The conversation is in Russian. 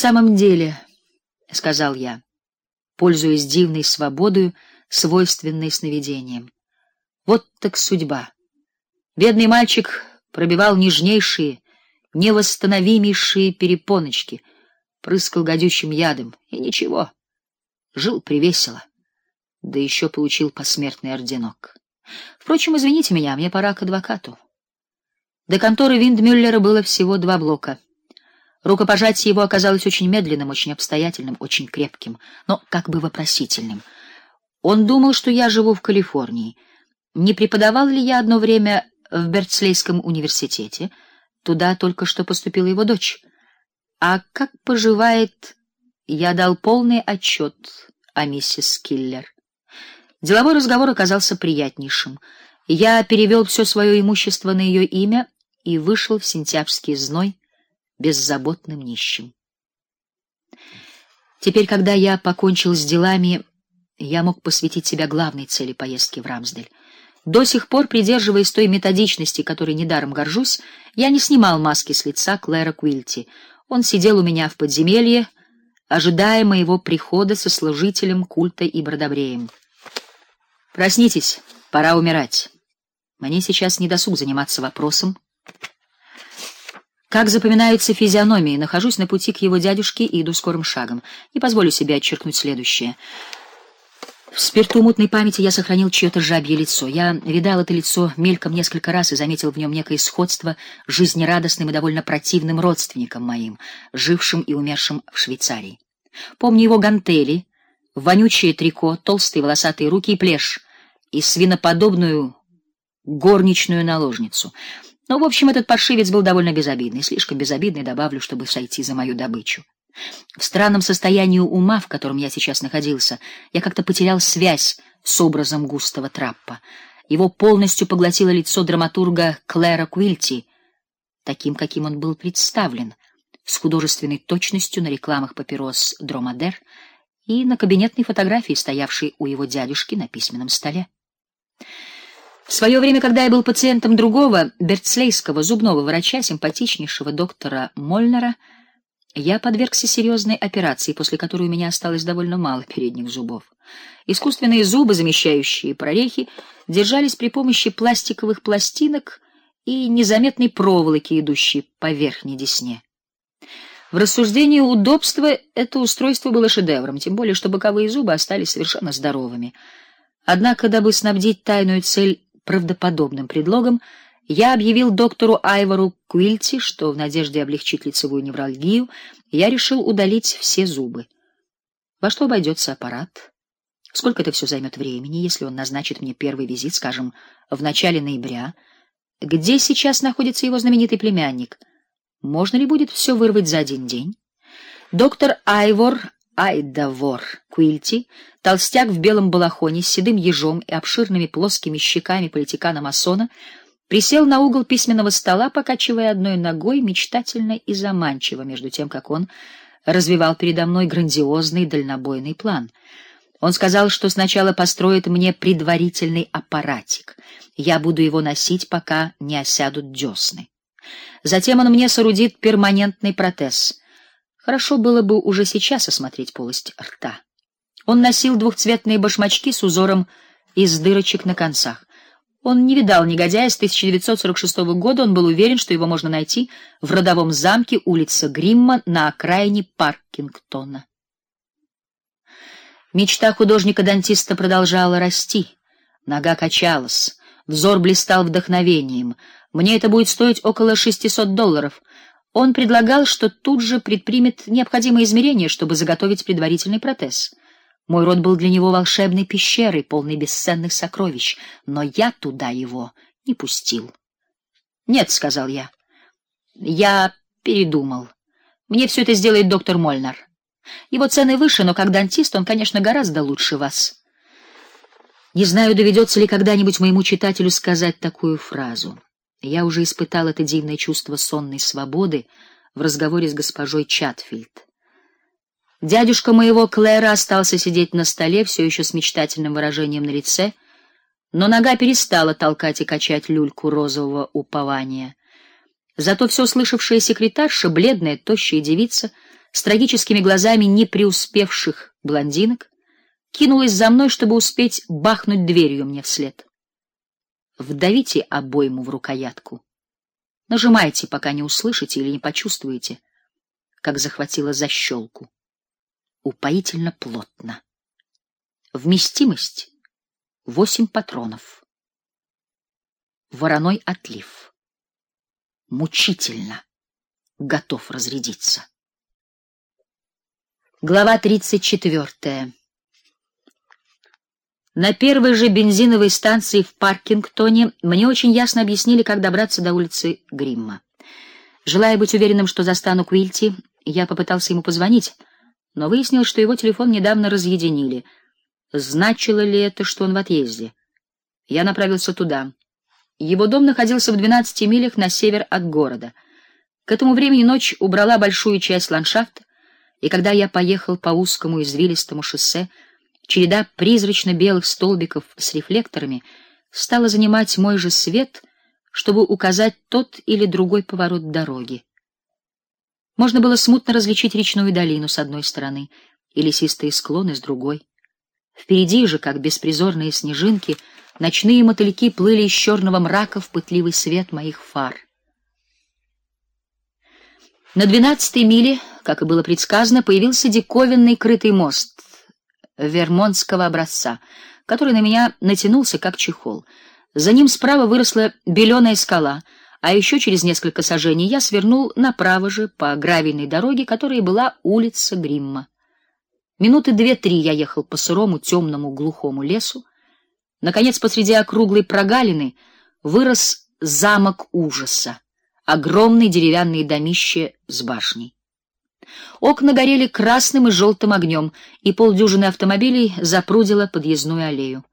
самом деле, сказал я, пользуясь дивной свободою, свойственной сновидениям. Вот так судьба. Бедный мальчик пробивал нежнейшие, невосстановимейшие перепоночки, прыскал гадючим ядом, и ничего. Жил привесело. Да еще получил посмертный орденок. Впрочем, извините меня, мне пора к адвокату. До конторы Виндмюллера было всего два блока. Рукопожатие его оказалось очень медленным, очень обстоятельным, очень крепким, но как бы вопросительным. Он думал, что я живу в Калифорнии. Не преподавал ли я одно время в Берцлейском университете? Туда только что поступила его дочь. А как поживает? Я дал полный отчет о миссис Киллер. Деловой разговор оказался приятнейшим. Я перевел все свое имущество на ее имя и вышел в сентябрьский зной беззаботным нищим. Теперь, когда я покончил с делами, я мог посвятить себя главной цели поездки в Рамсдель. До сих пор, придерживаясь той методичности, которой недаром горжусь, я не снимал маски с лица Клэра Квилти. Он сидел у меня в подземелье, ожидая моего прихода со служителем культа и бродобреем. Проснитесь, пора умирать. Мне сейчас не досуг заниматься вопросом, как запоминаются физиономии, нахожусь на пути к его дядюшке и иду скорым шагом. Не позволю себе отчеркнуть следующее. В спирту мутной памяти я сохранил чье-то жабье лицо. Я видал это лицо мельком несколько раз и заметил в нем некое сходство с жизнерадостным и довольно противным родственником моим, жившим и умершим в Швейцарии. Помню его гантели, вонючее трико, толстые волосатые руки и плешь, и свиноподобную горничную наложницу. Но, в общем, этот паршивец был довольно безобидный, слишком безобидный, добавлю, чтобы сойти за мою добычу. В странном состоянии ума, в котором я сейчас находился, я как-то потерял связь с образом Густава Траппа. Его полностью поглотило лицо драматурга Клэра Квилти, таким, каким он был представлен, с художественной точностью на рекламах папирос Дромадер и на кабинетной фотографии, стоявшей у его дядюшки на письменном столе. В свое время, когда я был пациентом другого берцлейского зубного врача, симпатичнейшего доктора Мольнера, я подвергся серьезной операции, после которой у меня осталось довольно мало передних зубов. Искусственные зубы, замещающие прорехи, держались при помощи пластиковых пластинок и незаметной проволоки, идущей по верхней десне. В рассуждении удобства это устройство было шедевром, тем более что боковые зубы остались совершенно здоровыми. Однако, дабы снабдить тайную цель правдоподобным предлогом, я объявил доктору Айвору Куильти, что в надежде облегчить лицевую невралгию, я решил удалить все зубы. Во что обойдется аппарат? Сколько это все займет времени, если он назначит мне первый визит, скажем, в начале ноября? Где сейчас находится его знаменитый племянник? Можно ли будет все вырвать за один день? Доктор Айвор Айдавор Куильти, толстяк в белом балахоне с седым ежом и обширными плоскими щеками политикана-масона, присел на угол письменного стола, покачивая одной ногой мечтательно и заманчиво, между тем как он развивал передо мной грандиозный дальнобойный план. Он сказал, что сначала построит мне предварительный аппаратик. Я буду его носить, пока не осядут десны. Затем он мне соорудит перманентный протез. Хорошо было бы уже сейчас осмотреть полость рта. Он носил двухцветные башмачки с узором из дырочек на концах. Он не видал негодяя с 1946 года, он был уверен, что его можно найти в родовом замке улица Гримма на окраине Паркингтона. Мечта художника-дантиста продолжала расти. Нога качалась, взор блистал вдохновением. Мне это будет стоить около 600 долларов. Он предлагал, что тут же предпримет необходимые измерения, чтобы заготовить предварительный протез. Мой род был для него волшебной пещерой, полной бесценных сокровищ, но я туда его не пустил. "Нет", сказал я. "Я передумал. Мне все это сделает доктор Мольнер. Его цены выше, но как дантист он, конечно, гораздо лучше вас". Не знаю, доведется ли когда-нибудь моему читателю сказать такую фразу. Я уже испытал это дивное чувство сонной свободы в разговоре с госпожой Чатфилд. Дядюшка моего Клэра остался сидеть на столе, все еще с мечтательным выражением на лице, но нога перестала толкать и качать люльку розового упования. Зато все слышавшая секретарша, бледная, тощая девица, с трагическими глазами не преуспевших блондинок, кинулась за мной, чтобы успеть бахнуть дверью мне вслед. Вдавите обойму в рукоятку. Нажимайте, пока не услышите или не почувствуете, как захватила защелку. Упоительно плотно. Вместимость восемь патронов. Вороной отлив. Мучительно. Готов разрядиться. Глава тридцать четвертая. На первой же бензиновой станции в Паркингтоне мне очень ясно объяснили, как добраться до улицы Гримма. Желая быть уверенным, что застану Квильти, я попытался ему позвонить, но выяснилось, что его телефон недавно разъединили. Значило ли это, что он в отъезде? Я направился туда. Его дом находился в 12 милях на север от города. К этому времени ночь убрала большую часть ландшафта, и когда я поехал по узкому извилистому шоссе, череда призрачно белых столбиков с рефлекторами стала занимать мой же свет, чтобы указать тот или другой поворот дороги. Можно было смутно различить речную долину с одной стороны и лесистые склоны с другой. Впереди же, как беспризорные снежинки, ночные мотыльки плыли из черного мрака в пытливый свет моих фар. На двенадцатой миле, как и было предсказано, появился диковинный крытый мост вермонтского образца, который на меня натянулся как чехол. За ним справа выросла беленая скала, а еще через несколько сажений я свернул направо же по гравийной дороге, которая была улица Гримма. Минуты две-три я ехал по сырому, темному, глухому лесу. Наконец, посреди округлой прогалины вырос замок ужаса, огромный деревянный домище с башней. Окна горели красным и желтым огнем, и полдюжины автомобилей запрудило подъездную аллею.